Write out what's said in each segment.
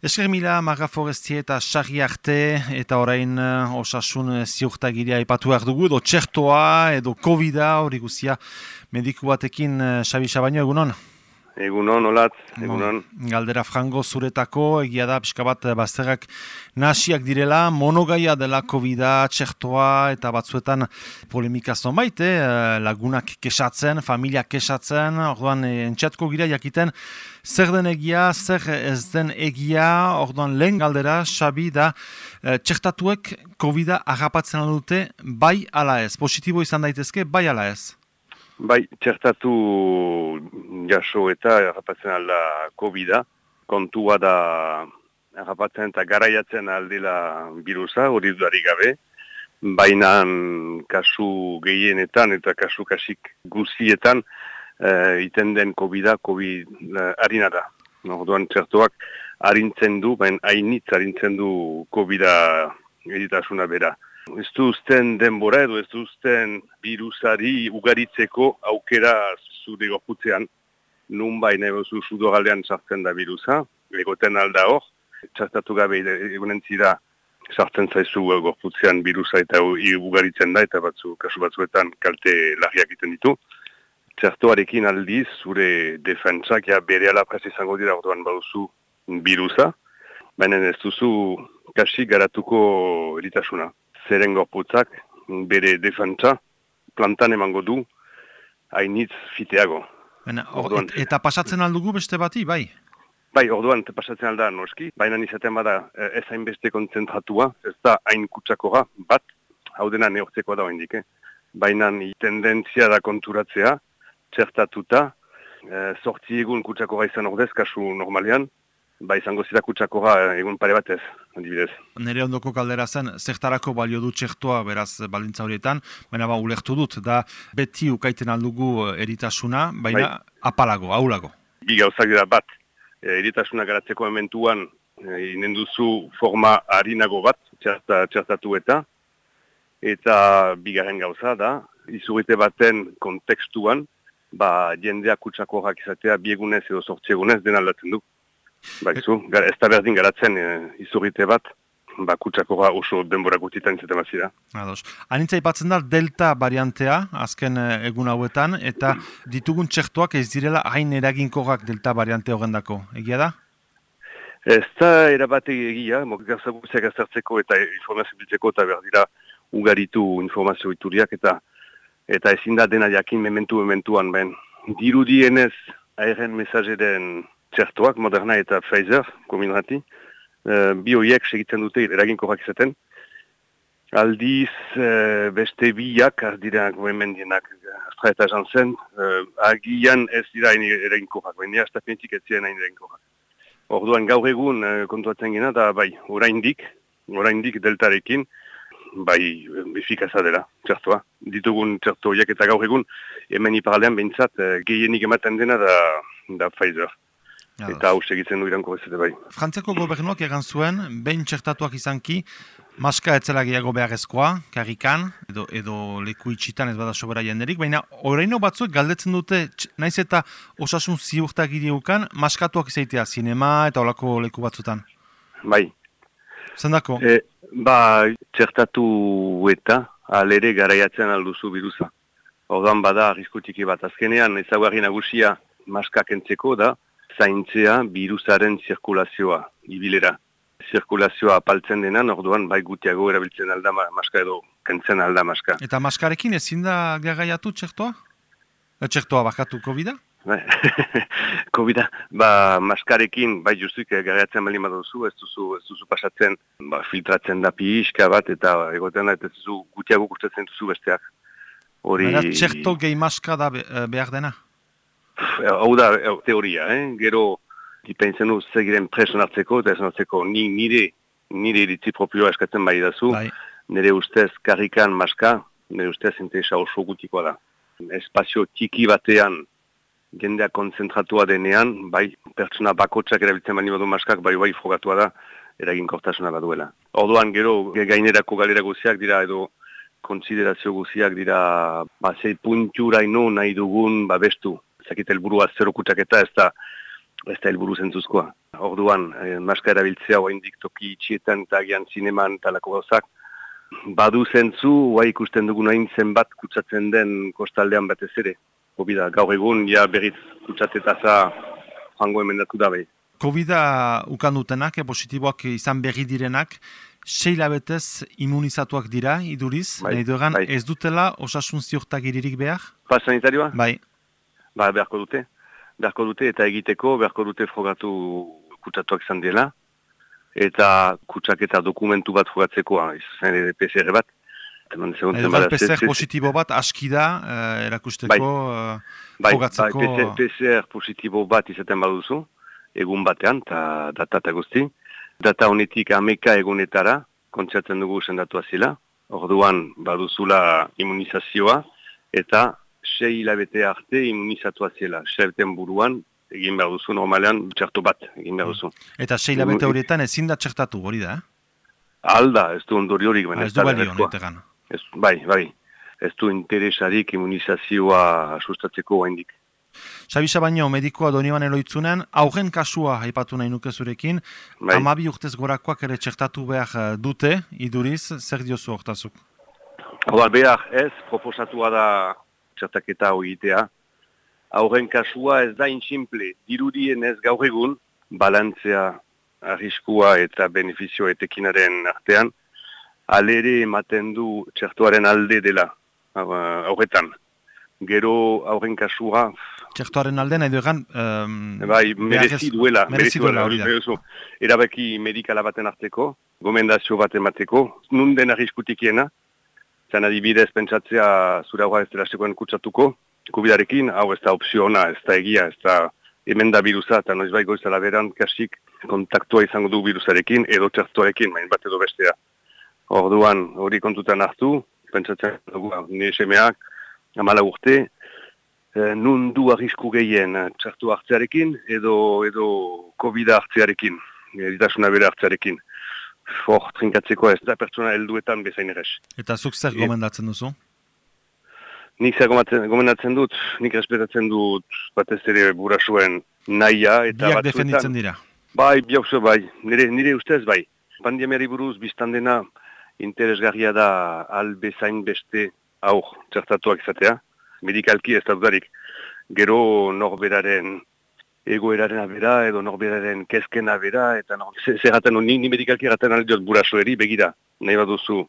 Esker mila, Marga Forestie eta Sarri Arte eta orain uh, osasun ziurtagiria ipatu behar dugu, edo txertoa, edo COVID-a, hori guzia mediku batekin, uh, Xabi Xabaino, egunon? Egunon, olat, egunon. Galdera frango zuretako, egia da, pixka bat, eh, bazterrak nasiak direla, monogaia dela covid txertoa, eta batzuetan polemika zonbait, eh? lagunak kesatzen, familia kesatzen, orduan, eh, entxatko gira jakiten, zer den egia, zer ez den egia, orduan, lehen galdera, xabi da, eh, txertatuek COVID-a agapatzen dute, bai ala ez, positibo izan daitezke, bai ala ez. Bai, txertatu jaso eta errapatzen alda COVID-a. Kontua da errapatzen eta garaiatzen aldela biruza, hori dudarik gabe. Baina kasu gehienetan eta kasu kasik guzietan e, iten den COVID-a, COVID eh, harina da. Orduan txertuak harintzen du, baina hainitz harintzen du COVID-a editasuna bera. Ez duzten denbora edo ez duzten virusari ugaritzeko aukera zure goputzean. Nun baina egozu sudo galdean sartzen da virusa, egoten alda hor, txastatu gabe egunen zira sartzen zaizu gorputzean virusa eta ugaritzen da, eta batzu, kasu batzuetan kalte lagiak iten ditu. Txartuarekin aldiz, zure defentsak ja bere alapraz izango dira orduan baduzu virusa, baina ez duzu kasi garatuko eritasuna zeren gorputzak bere defentsa plantan emango du hainitz fiteago. orduan, eta pasatzen aldugu beste bati, bai? Bai, orduan, pasatzen alda noski, baina izaten bada e, ez hain beste konzentratua, ez da hain kutsakora, bat, hau dena neortzekoa da oindik, eh? baina tendentzia da konturatzea, txertatuta, e, sortzi egun kutsakora izan ordez, kasu normalean, ba izango zira kutsakora egun pare batez, adibidez. Nere ondoko kaldera zen, zertarako balio du txertoa beraz baldintza horietan, baina ba ulertu dut, da beti ukaiten aldugu eh, eritasuna, baina bai. apalago, aulago. Bi gauzak dira bat, eh, eritasuna garatzeko ementuan, e, duzu forma harinago bat, txerta, txertatu eta, eta bigarren gauza da, izurite baten kontekstuan, ba jendea kutsakorak izatea biegunez edo sortziegunez den aldatzen du. Baizu, ez da berdin garatzen e, izurrite bat, bakutsako oso denbora gutitan izaten bazira. Ados. Anitza ipatzen da delta variantea, azken eh, egun hauetan, eta ditugun txertuak ez direla hain eraginkoak delta variante horrendako. Egia da? Ez da erabate egia, mokikazak guztiak azertzeko eta informazio biltzeko eta berdira ugaritu informazio ituriak eta eta ezin da dena jakin mementu mementuan ben. Dirudienez, aeren mesajeren txertuak, Moderna eta Pfizer, kominrati, uh, bi horiek segitzen dute eraginkorrak izaten. Aldiz, uh, beste biak, ardira goemen dienak, Astra eta Janssen, uh, agian ez dira eraginkorrak, baina astapenetik ez ziren eraginkorrak. Orduan gaur egun uh, kontuatzen gena, da bai, oraindik, oraindik deltarekin, bai, efikaza dela, txertua. Ditugun txertu horiek eta gaur egun, hemen iparalean behintzat, uh, gehienik ematen dena da, da Pfizer. Eta hau segitzen du iranko bezete bai. Frantziako gobernuak egan zuen, behin txertatuak izanki, maska etzela gehiago beharrezkoa, karrikan, edo, edo leku itxitan ez bada sobera jenderik, baina horreino batzuek galdetzen dute, naiz eta osasun ziurtak ideukan, maskatuak izaitea, sinema eta olako leku batzutan. Bai. Zendako? E, ba, txertatu eta alere garaiatzen alduzu biruza. Ordan bada, arriskutiki bat azkenean, ezaguarri nagusia maskak entzeko da, zaintzea virusaren zirkulazioa, ibilera. Zirkulazioa apaltzen denan, orduan bai gutiago erabiltzen alda maska edo kentzen alda maska. Eta maskarekin ezin da gagaiatu txertoa? E, txertoa bakatu COVID-a? Bai. COVID-a, ba, maskarekin, bai justuik gagaiatzen bali maduzu, ez duzu, ez duzu pasatzen, ba, filtratzen da pixka bat, eta egoten da, ez duzu gutiago gustatzen duzu besteak. Hori... Txerto gehi maska da eh, behar dena? Hau da teoria, eh? gero dipentzen duz segiren presion hartzeko, eta esan ni, nire, nire iritzi propioa eskatzen bai dazu, bai. nire ustez karrikan maska, nire ustez interesa oso gutikoa da. Espazio tiki batean jendea konzentratua denean, bai pertsona bakotsak erabiltzen bani badu maskak, bai bai frogatua da, eragin kortasuna baduela. Orduan gero gainerako galera guziak dira edo konsiderazio guziak dira ba, zei punturaino nahi dugun babestu zakit helburua zero kutsaketa ez da ez da helburu zentzuzkoa. Orduan, eh, maska erabiltzea hoa indik toki itxietan eta agian zineman talako gauzak, badu zentzu, hoa ikusten dugu nahin zenbat kutsatzen den kostaldean batez ere. Kobida, gaur egun, ja berriz kutsatetaza joango emendatu da behi. Covida ukandutenak, e, positiboak izan berri direnak, sei labetez immunizatuak dira, iduriz, Bai, nahi duegan, bai. ez dutela osasun ziurtak iririk behar? Pas sanitarioa? Bai, Ba, beharko dute. Beharko dute eta egiteko, beharko dute frogatu kutsatuak izan dela. Eta kutsaketa dokumentu bat frogatzeko, ah, izan ere PCR bat. Eman seguntzen duegan bada, PCR positibo bat aski da, eh, erakusteko, eh, bai, frogatzeko... Bai, PCR, PCR positibo bat izaten baduzu, egun batean, eta data eta guzti. Data honetik ameka egunetara, kontzatzen dugu sendatua zila. Orduan, baduzula immunizazioa, eta sei hilabete arte immunizatua zela. Sebten buruan, egin behar duzu normalean txerto bat, egin behar duzu. Eta sei labete horietan ezin da txertatu, hori da, eh? Alda, ez du ondori horik. Ah, ez du balio, honetegan. Ez, bai, bai. Ez du interesarik immunizazioa sustatzeko haindik. Xabisa baino, medikoa doniban eloitzunen, aurren kasua aipatu nahi nuke zurekin, Bai. amabi urtez gorakoak ere txertatu behar eh, dute, iduriz, zer diozu hortazuk? Hor, behar ez, proposatua da txertaketa hoitea. Aurren kasua ez da intximple, dirudien ez gaur egun, balantzea arriskua eta benefizio etekinaren artean, alere ematen du txertuaren alde dela hau- aurretan. Gero aurren kasua, Txertuaren alde nahi duegan... Um, bai, merezi duela, merezi duela, hori da. Erabaki medikala baten arteko, gomendazio bat emateko, nun den arriskutikiena, zan adibidez pentsatzea zure aurra ez dela sekoen kutsatuko, kubidarekin, hau ez da opzio ona, ez da egia, ez da hemen da virusa, eta noiz bai goizala beran kasik kontaktua izango du virusarekin, edo txertuarekin, main bat edo bestea. Orduan, hori kontutan hartu, pentsatzen dugu, nire semeak, amala urte, eh, nun du arrisku gehien eh, txartu hartzearekin edo edo covid hartzearekin, eritasuna bere hartzearekin. Hor, trinkatzeko ez da pertsona helduetan bezain eres. Eta zuk zer gomendatzen duzu? Nik zer gomendatzen dut, nik respetatzen dut batez ere burasuen naia eta Biak batzuetan- defenditzen dira. Bai, biauzo bai, nire, nire ustez bai. Pandemiari buruz biztan dena interesgarria da albezain beste aur txertatuak izatea. Medikalki ez da dudarik. Gero norberaren egoeraren abera edo norberaren kezken abera eta nor... ze- zer gaten, ni, ni medikalki gaten aldiot burasoeri begira. Nahi baduzu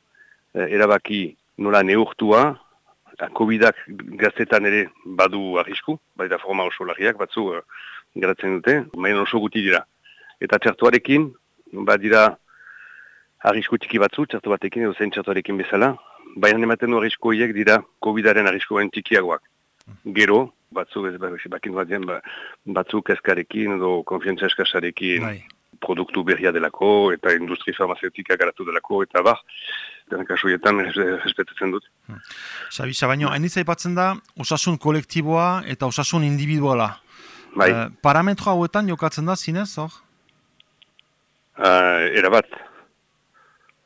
eh, erabaki nola neurtua, COVID-ak gaztetan ere badu arrisku, bai da forma oso larriak batzu eh, geratzen dute, maien oso guti dira. Eta txertuarekin, badira arrisku txiki batzu, txertu batekin edo zein txertuarekin bezala, baina ematen du arrisku horiek dira COVID-aren arriskuaren txikiagoak. Gero, batzu, ez, ba, bakin batean, ba, batzu kezkarekin edo konfientza eskasarekin Bai. produktu berria delako eta industri farmazeutika garatu delako eta bar, den kasuetan respetatzen dut. Xabisa baino, hain aipatzen da, osasun kolektiboa eta osasun individuala. Bai, Eh, parametro hauetan jokatzen da zinez, hor? uh, erabat.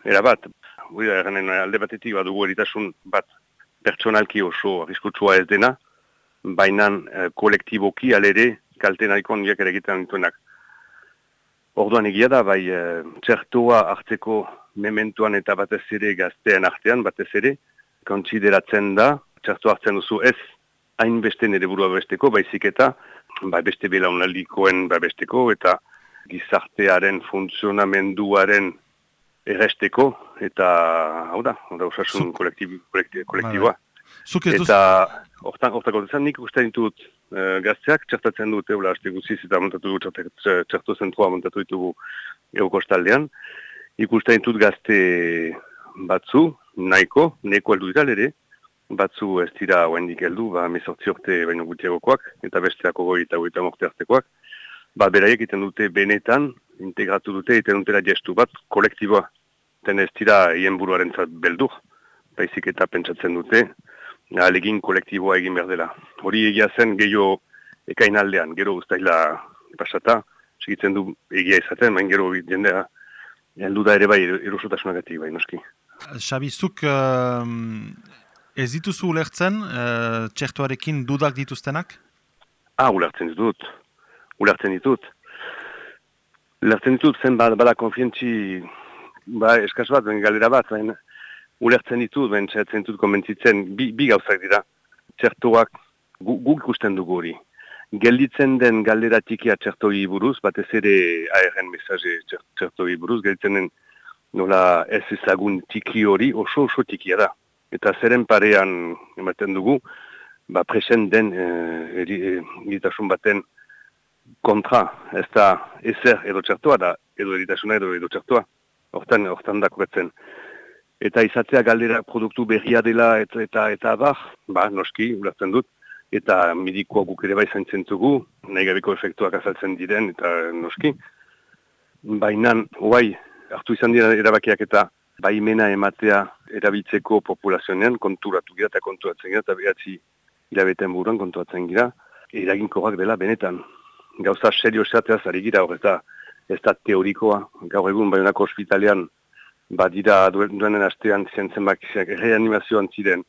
Erabat. Hori da, alde batetik badugu eritasun bat pertsonalki oso arriskutsua ez dena, baina uh, kolektiboki alere kalte nahiko handiak ere egiten dituenak. Orduan egia da, bai, uh, txertoa hartzeko mementuan eta batez ere gaztean artean, batez ere, kontsideratzen da, txertoa hartzen duzu ez, hainbeste nire burua besteko, baizik eta, ba, beste belaunaldikoen babesteko, eta gizartearen funtzionamenduaren erresteko, eta, hau da, hau da, osasun Zuk- kolektib, kolektib, kolektiboa. Zuk ez duzu... Eta, hortan, hortako duzan, nik uste ditut eh, gazteak, txertatzen dut, eula, haste guziz, eta montatu dugu txertak- txe- txerto zentroa montatu ditugu eukostaldean. Ikusten ditut gazte batzu, nahiko, neko heldu dira ere, batzu ez dira oendik heldu, ba, mezortzi urte baino gutiagokoak, eta besteako goi eta goita morte artekoak, ba, beraiek egiten dute benetan, integratu dute, egiten dutela gestu bat, kolektiboa. Ten ez dira hien buruaren beldur, baizik eta pentsatzen dute, alegin kolektiboa egin behar dela. Hori egia zen gehiago ekain aldean, gero ustaila pasata, segitzen du egia izaten, baina gero jendea, heldu da ere bai erosotasunagatik bai noski. Xabi, zuk ehm, ez dituzu ulertzen uh, txertuarekin dudak dituztenak? Ah, ulertzen dut. ulertzen ditut. Ulertzen ditut zen bada, bada konfientzi ba, eskaz bat, galera bat, ben, ulertzen ditut, ben txatzen ditut komentzitzen, bi, bi gauzak dira. Txertuak guk ikusten dugu hori. Gelditzen den galdera tikia txertoi buruz, batez ere ARN mesaje txertoi buruz, gelditzen den nola ez ezagun tiki hori oso oso tikia da. Eta zeren parean ematen dugu, ba presen den egitasun e, baten kontra, ez da ezer edo txertoa da, edo eritasuna edo edo txertoa, hortan, hortan dakoretzen. Eta izatea galdera produktu berria dela eta eta, eta bar, ba, noski, ulatzen dut, eta medikoa guk ere bai zaintzen dugu, nahi gabeko efektuak azaltzen diren, eta noski. Baina, hoai, hartu izan dira erabakiak eta baimena ematea erabiltzeko populazionean konturatu gira eta konturatzen gira eta behatzi hilabeten buruan konturatzen gira eraginkoak dela benetan. Gauza serio esatea zari gira hor eta ez da teorikoa. Gaur egun baionako ospitalean badira duenen astean zentzen bakiziak reanimazioan ziren.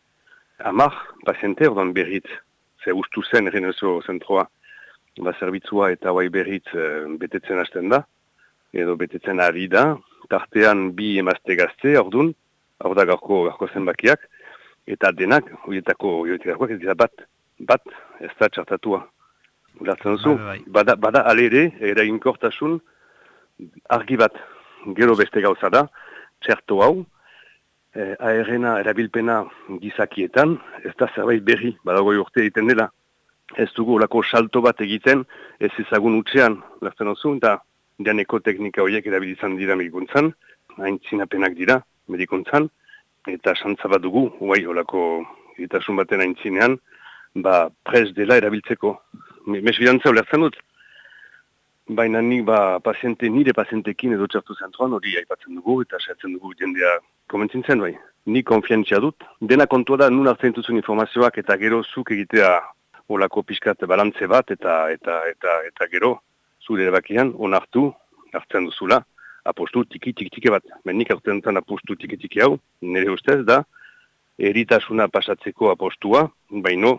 Amak paziente ordan berriz ze ustu zen reanimazio zentroa. Ba zerbitzua eta bai berriz eh, betetzen hasten da edo betetzen ari da. Tartean bi emazte gazte, ordun, hor da garko, garko zenbakiak, eta denak, horietako, horietako, ez dira bat, bat, ez da txartatua. Gartzen duzu, bai, bai. bada, bada alere, eragin kortasun, argi bat, gero beste gauza da, txerto hau, eh, aerena erabilpena gizakietan, ez da zerbait berri, badago urte egiten dela. Ez dugu olako salto bat egiten, ez ezagun utxean, gartzen duzu, eta janeko teknika horiek erabilizan dira medikuntzan, hain zinapenak dira medikuntzan, eta santza bat dugu, guai, olako iritasun baten hain zinean, ba, prez dela erabiltzeko. Mes bidantza ulertzen dut, baina nik ba, paziente, nire pazientekin edo txartu zentroan hori aipatzen dugu, eta saiatzen dugu jendea komentzintzen bai. Ni konfientzia dut, dena kontua da nun hartzen duzun informazioak eta gero zuk egitea olako pixkat balantze bat eta eta eta eta gero zure erabakian onartu hartzen duzula apostu tiki tiki tiki bat. Menik hartzen duten apostu tiki tiki hau, nire ustez da, eritasuna pasatzeko apostua, baino,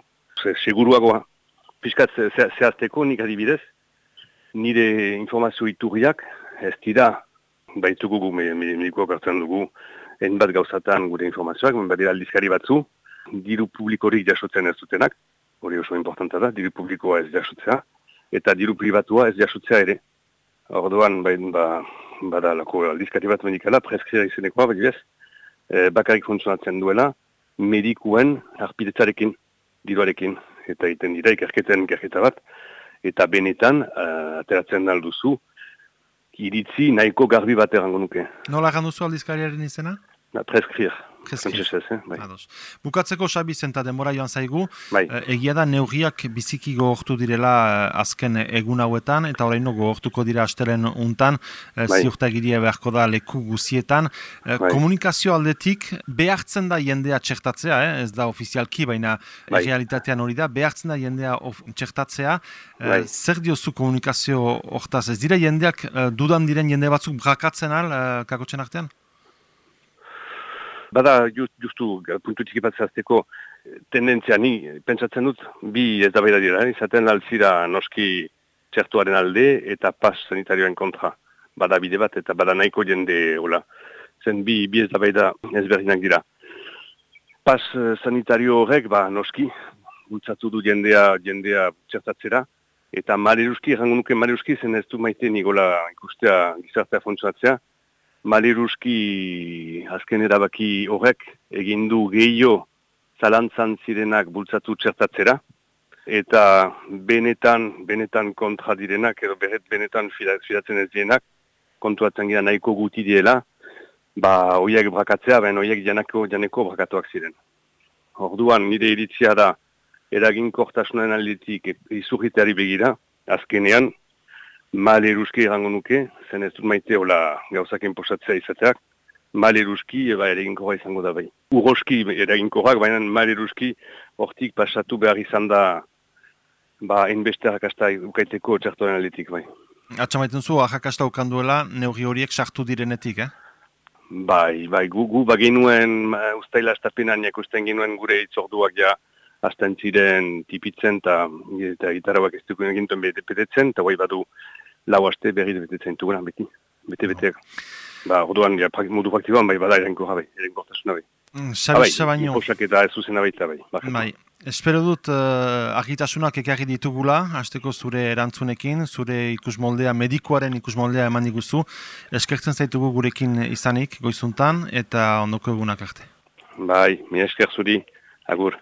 seguruagoa. Piskat zehazteko nik adibidez, nire informazio iturriak ez dira, baitugu gu medikoak hartzen dugu, en bat gauzatan gure informazioak, bat dira aldizkari batzu, diru publikorik jasotzen ez dutenak, hori oso importanta da, diru publikoa ez jasotzea, eta diru privatua ez jasutzea ere. Orduan, bain, ba, bada lako aldizkari bat medikala, preskria izenekoa, bai bez, e, bakarik funtzionatzen duela, medikuen arpidetzarekin, diruarekin, eta iten dira ikerketen ikerketa bat, eta benetan, uh, ateratzen alduzu, iritzi nahiko garbi bat erango nuke. Nola ganduzu aldizkariaren izena? Na, preskrir. Eh? Bai. Bukatzeko sabi zenta demora joan zaigu, bai. Eh, egia da neurriak biziki gohortu direla eh, azken egun hauetan, eta horreino gohortuko dira astelen untan, bai. ziurta egiria beharko da leku guzietan. Bai. Komunikazio aldetik behartzen da jendea txertatzea, ez da ofizialki, baina bai. realitatean hori da, behartzen da jendea txertatzea. Bai. Zer diozu komunikazio hortaz? Ez dira jendeak dudan diren jende batzuk brakatzen al, kakotzen artean? Bada just, justu puntutik ipatzazteko tendentzia ni pentsatzen dut bi ez da baida dira, izaten alzira noski txertuaren alde eta pas sanitarioen kontra. Bada bide bat eta bada nahiko jende hola. Zen bi, bi ez da baida ezberdinak dira. Pas eh, sanitario horrek, ba, noski, bultzatu du jendea, jendea txertatzera, eta maleruski, errango nuke maleruski, zen ez du maite nigola ikustea gizartea funtzionatzea, Maleruski azken erabaki horrek egindu gehiago zalantzan zirenak bultzatu txertatzera eta benetan, benetan kontra direnak edo beret benetan fidatzen ez dienak kontuatzen gira nahiko guti diela ba hoiek brakatzea, ben hoiek janako, janeko brakatuak ziren. Orduan nire iritzia da eragin kortasunan aldetik izurriteari begira, azkenean mal eruski erango nuke, zen ez dut maite hola gauzak enposatzea izateak, mal eruski eba eraginkorra izango da bai. Uroski eraginkorrak, baina mal eruski hortik pasatu behar izan da ba, enbeste harrakasta ukaiteko txartoren aletik bai. Atxa maiten zu, harrakasta ukanduela neuri horiek sartu direnetik, eh? Bai, bai, gu, gu baginuen uh, ustaila estapenan ikusten ginuen gure itzorduak ja hasten ziren tipitzen eta, eta gitarra bak ez dugu egintuen betetzen, eta guai badu lau haste berri betetzen duguna beti, bete-beteak. Ba, orduan, ja, modu praktiboan, bai, bada erenko jabe, erenko tasuna bai. Zabitza baino. Iposak eta ez zuzena baita bai. Bai, espero dut uh, argitasunak ekarri ditugula, hasteko zure erantzunekin, zure ikusmoldea, medikoaren ikusmoldea eman diguzu. Eskertzen zaitugu gurekin izanik, goizuntan, eta ondoko egunak arte. Bai, mi esker zuri, agur.